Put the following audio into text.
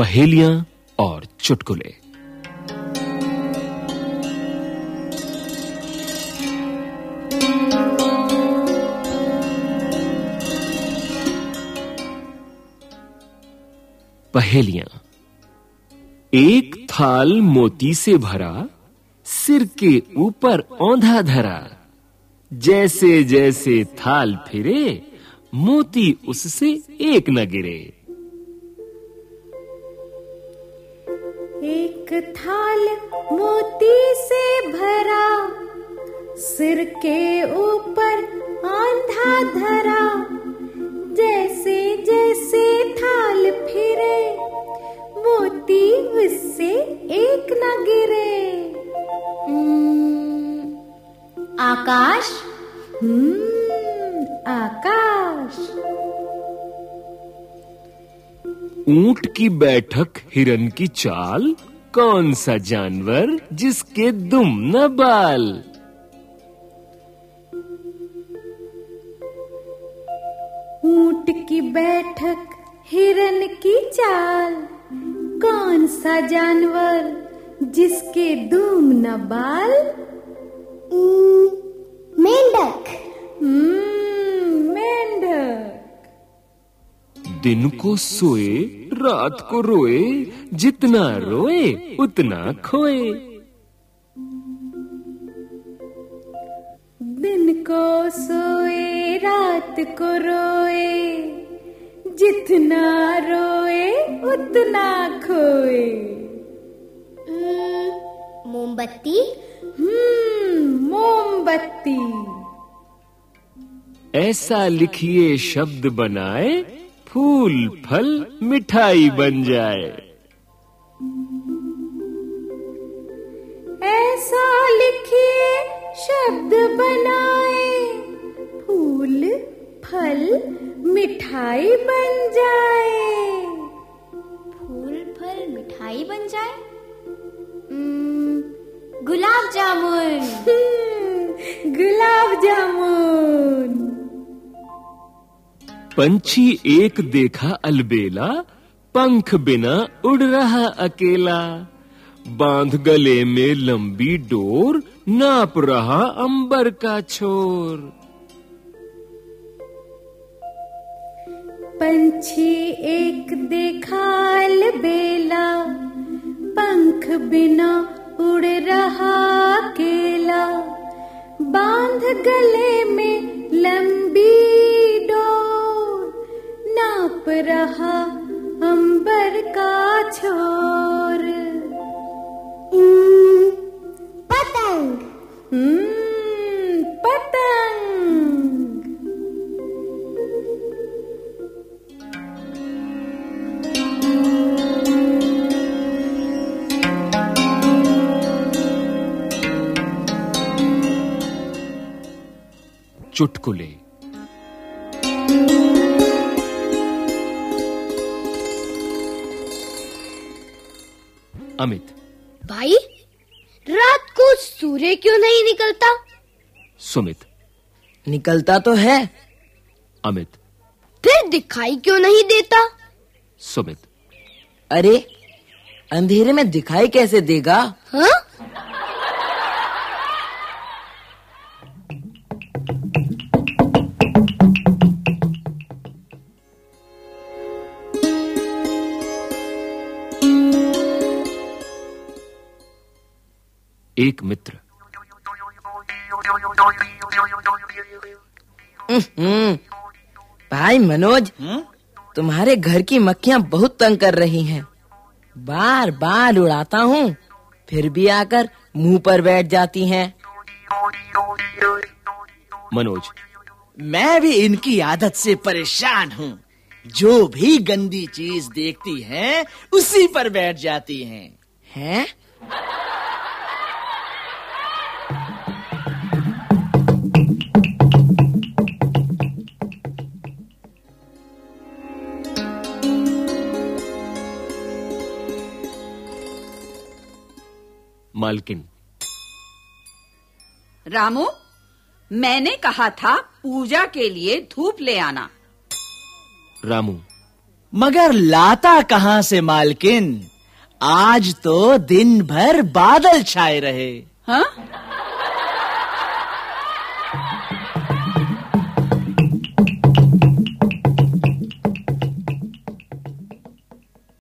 पहेलियाँ और चुटकुले। पहेलियाँ। एक थाल मोती से भरा, सिर के ऊपर औंधा धरा। जैसे जैसे थाल फिरे, मोती उससे एक न गिरे। एक थाल मोती से भरा सिर के ऊपर आंधा धरा। जैसे जैसे थाल फिरे मोती उससे एक न गिरे। आकाश? हम्म, आकाश। ऊँट की बैठक हिरन की चाल? कौन सा जानवर जिसके दुम न बाल? ऊँट की बैठक हिरन की चाल। कौन सा जानवर जिसके दुम न बाल? मेंढक। हम्म, मेंढक दिन को सोए रात को रोए जितना रोए उतना खोए। दिन को सोए रात को रोए जितना रोए उतना खोए। हम्म, मोमबत्ती? हम्म मोमबत्ती। ऐसा लिखिए शब्द बनाए फूल फल मिठाई बन जाए। ऐसा लिखिए शब्द बनाए फूल फल मिठाई बन जाए। फूल फल मिठाई बन जाए? हम्म, गुलाब जामुन। हम्म, गुलाब जामुन। पंछी एक देखा अलबेला, पंख बिना उड़ रहा अकेला। बाँध गले में लंबी डोर, नाप रहा अंबर का छोर। पंछी एक देखा अलबेला, पंख बिना उड़ रहा अकेला। बाँध गले में लंबी नाप रहा अंबर का छोर। पतंग। हम्म, पतंग। चुटकुले। अमित। भाई रात को सूर्य क्यों नहीं निकलता? सुमित। निकलता तो है। अमित। फिर दिखाई क्यों नहीं देता? सुमित। अरे अंधेरे में दिखाई कैसे देगा? हाँ? एक मित्र। हम्म भाई मनोज तुम्हारे घर की मक्खियाँ बहुत तंग कर रही हैं। बार बार उड़ाता हूँ फिर भी आकर मुँह पर बैठ जाती हैं। मनोज। मैं भी इनकी आदत से परेशान हूँ। जो भी गंदी चीज़ देखती हैं उसी पर बैठ जाती हैं। हैं? मालकिन। रामू मैंने कहा था पूजा के लिए धूप ले आना। रामू। मगर लाता कहाँ से मालकिन? आज तो दिन भर बादल छाए रहे। हाँ?